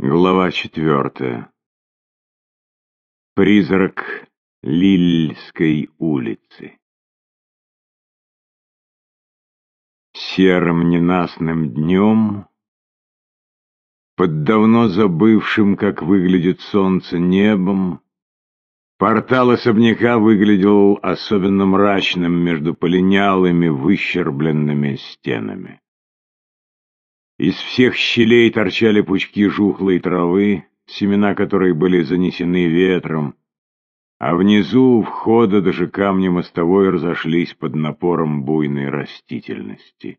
Глава четвертая. Призрак Лильской улицы. Серым ненастным днем, под давно забывшим, как выглядит солнце, небом, портал особняка выглядел особенно мрачным между полинялыми, выщербленными стенами. Из всех щелей торчали пучки жухлой травы, семена которой были занесены ветром, а внизу у входа даже камни мостовой разошлись под напором буйной растительности.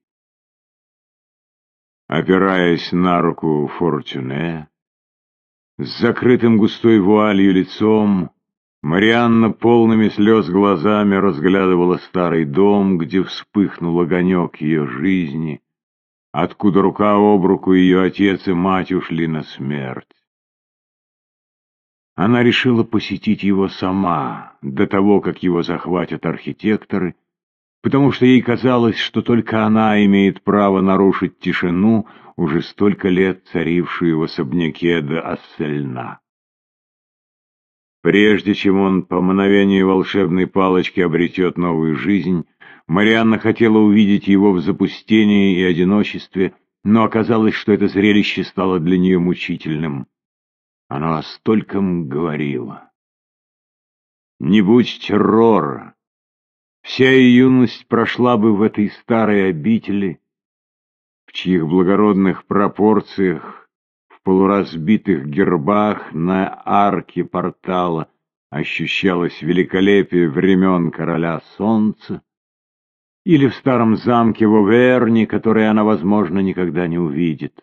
Опираясь на руку Фортюне, с закрытым густой вуалью лицом, Марианна полными слез глазами разглядывала старый дом, где вспыхнул огонек ее жизни — откуда рука об руку ее отец и мать ушли на смерть. Она решила посетить его сама, до того, как его захватят архитекторы, потому что ей казалось, что только она имеет право нарушить тишину, уже столько лет царившую в особняке де Ассельна. Прежде чем он по мановению волшебной палочки обретет новую жизнь, Марианна хотела увидеть его в запустении и одиночестве, но оказалось, что это зрелище стало для нее мучительным. Она о стольком говорила. Не будь террора, вся ее юность прошла бы в этой старой обители, в чьих благородных пропорциях, в полуразбитых гербах на арке портала ощущалось великолепие времен короля солнца, или в старом замке в Оверне, который она, возможно, никогда не увидит.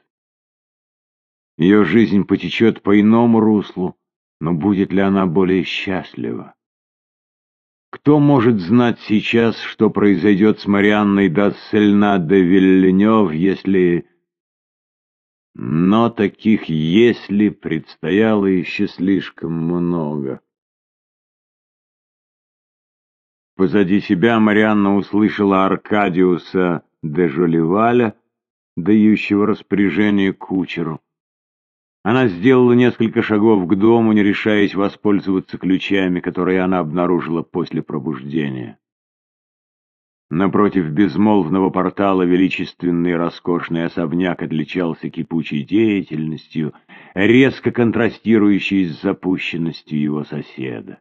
Ее жизнь потечет по иному руслу, но будет ли она более счастлива? Кто может знать сейчас, что произойдет с Марианной Дассельна де Вильнев, если... Но таких «если» предстояло еще слишком много. Позади себя Марианна услышала Аркадиуса де Жолеваля, дающего распоряжение кучеру. Она сделала несколько шагов к дому, не решаясь воспользоваться ключами, которые она обнаружила после пробуждения. Напротив безмолвного портала величественный роскошный особняк отличался кипучей деятельностью, резко контрастирующей с запущенностью его соседа.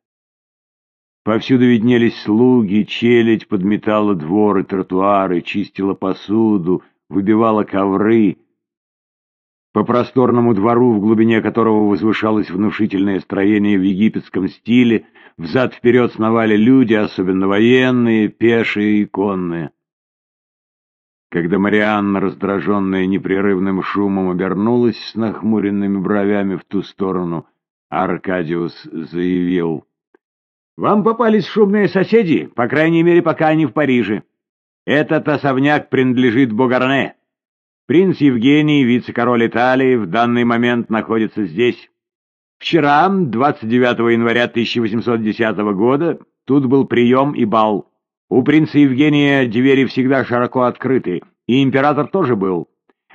Повсюду виднелись слуги, челядь подметала дворы, тротуары, чистила посуду, выбивала ковры. По просторному двору, в глубине которого возвышалось внушительное строение в египетском стиле, взад-вперед сновали люди, особенно военные, пешие и конные. Когда Марианна, раздраженная непрерывным шумом, обернулась с нахмуренными бровями в ту сторону, Аркадиус заявил — вам попались шумные соседи, по крайней мере, пока они в Париже. Этот особняк принадлежит Бугарне. Принц Евгений, вице-король Италии, в данный момент находится здесь. Вчера, 29 января 1810 года, тут был прием и бал. У принца Евгения двери всегда широко открыты, и император тоже был.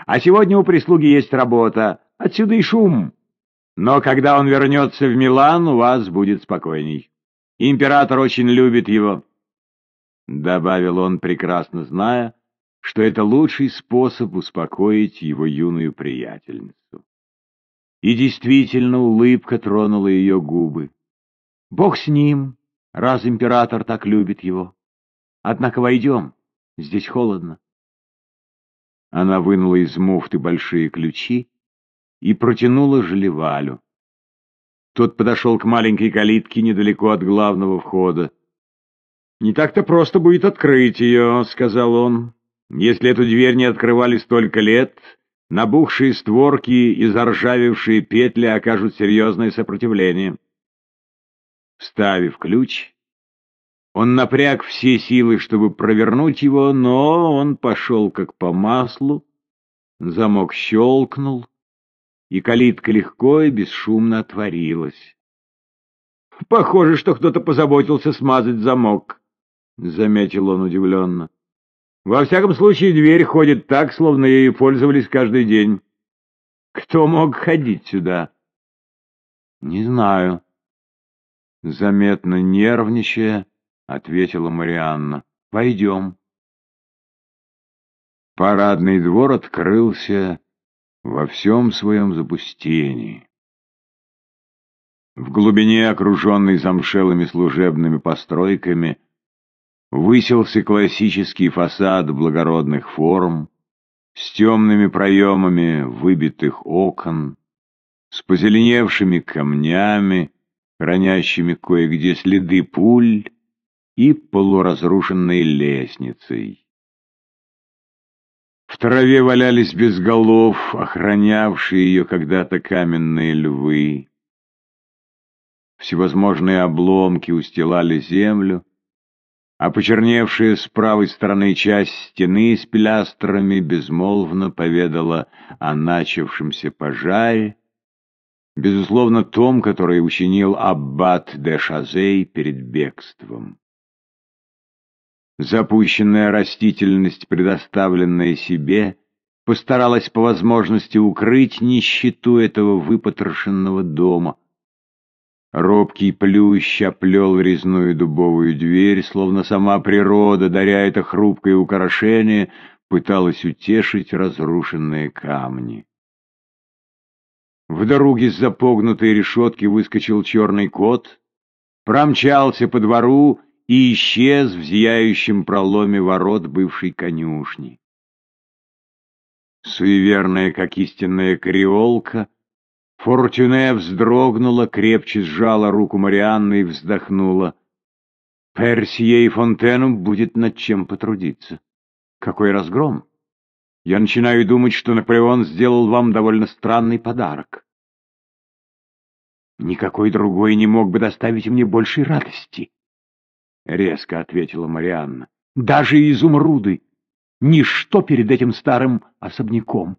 А сегодня у прислуги есть работа, отсюда и шум. Но когда он вернется в Милан, у вас будет спокойней. Император очень любит его, — добавил он, прекрасно зная, что это лучший способ успокоить его юную приятельницу. И действительно улыбка тронула ее губы. Бог с ним, раз император так любит его. Однако войдем, здесь холодно. Она вынула из муфты большие ключи и протянула Желевалю. Тот подошел к маленькой калитке недалеко от главного входа. «Не так-то просто будет открыть ее», — сказал он. «Если эту дверь не открывали столько лет, набухшие створки и заржавевшие петли окажут серьезное сопротивление». Вставив ключ, он напряг все силы, чтобы провернуть его, но он пошел как по маслу, замок щелкнул, и калитка легко и бесшумно отворилась. — Похоже, что кто-то позаботился смазать замок, — заметил он удивленно. — Во всяком случае, дверь ходит так, словно ею пользовались каждый день. Кто мог ходить сюда? Не знаю. Заметно нервничая, ответила Марианна. Пойдем. Парадный двор открылся во всем своем запустении. В глубине, окруженной замшелыми служебными постройками, высился классический фасад благородных форм, с темными проемами выбитых окон, с позеленевшими камнями, хранящими кое-где следы пуль и полуразрушенной лестницей. В траве валялись без голов, охранявшие ее когда-то каменные львы. Всевозможные обломки устилали землю, а почерневшая с правой стороны часть стены с пилястрами безмолвно поведала о начавшемся пожаре, безусловно, том, который учинил аббат де Шазей перед бегством. Запущенная растительность, предоставленная себе, постаралась по возможности укрыть нищету этого выпотрошенного дома, Робкий плющ оплел резную дубовую дверь, словно сама природа, даря это хрупкое украшение, пыталась утешить разрушенные камни. В дороге с запогнутой решетки выскочил черный кот, промчался по двору и исчез в зияющем проломе ворот бывшей конюшни. Суеверная, как истинная креолка, Фортюне вздрогнула, крепче сжала руку Марианны и вздохнула. Персье и Фонтену будет над чем потрудиться. Какой разгром! Я начинаю думать, что Наполеон сделал вам довольно странный подарок. Никакой другой не мог бы доставить мне большей радости, — резко ответила Марианна. Даже изумруды — ничто перед этим старым особняком.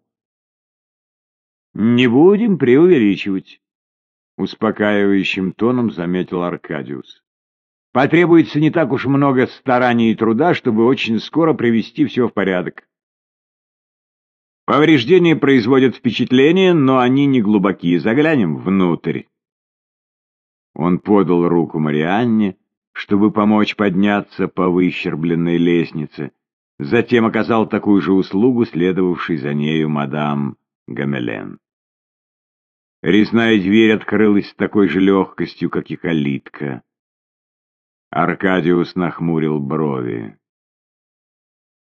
«Не будем преувеличивать», — успокаивающим тоном заметил Аркадиус. «Потребуется не так уж много стараний и труда, чтобы очень скоро привести все в порядок. Повреждения производят впечатление, но они не глубокие. Заглянем внутрь». Он подал руку Марианне, чтобы помочь подняться по выщербленной лестнице. Затем оказал такую же услугу, следовавшей за нею мадам Гамелен. Резная дверь открылась с такой же легкостью, как и калитка. Аркадиус нахмурил брови.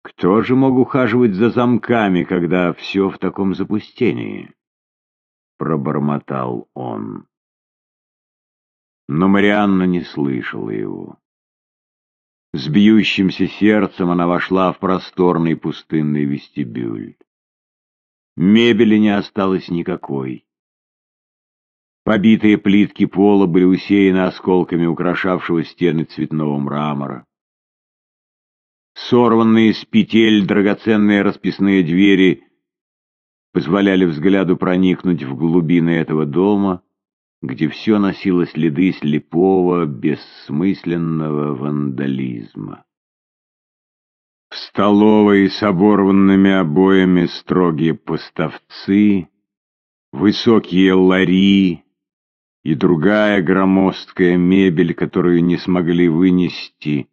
Кто же мог ухаживать за замками, когда все в таком запустении? Пробормотал он. Но Марианна не слышала его. С бьющимся сердцем она вошла в просторный пустынный вестибюль. Мебели не осталось никакой. Побитые плитки пола были усеяны осколками украшавшего стены цветного мрамора. Сорванные с петель драгоценные расписные двери позволяли взгляду проникнуть в глубины этого дома, где все носило следы слепого, бессмысленного вандализма. В столовой с оборванными обоями строгие поставцы, высокие лари, и другая громоздкая мебель, которую не смогли вынести,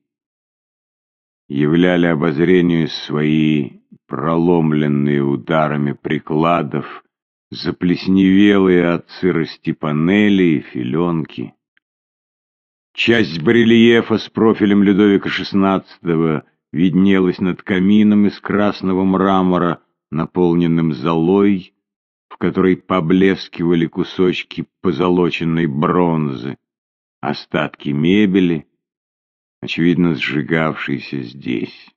являли обозрению свои проломленные ударами прикладов, заплесневелые от сырости панели и филенки. Часть барельефа с профилем Людовика XVI виднелась над камином из красного мрамора, наполненным золой, в которой поблескивали кусочки позолоченной бронзы, остатки мебели, очевидно сжигавшейся здесь.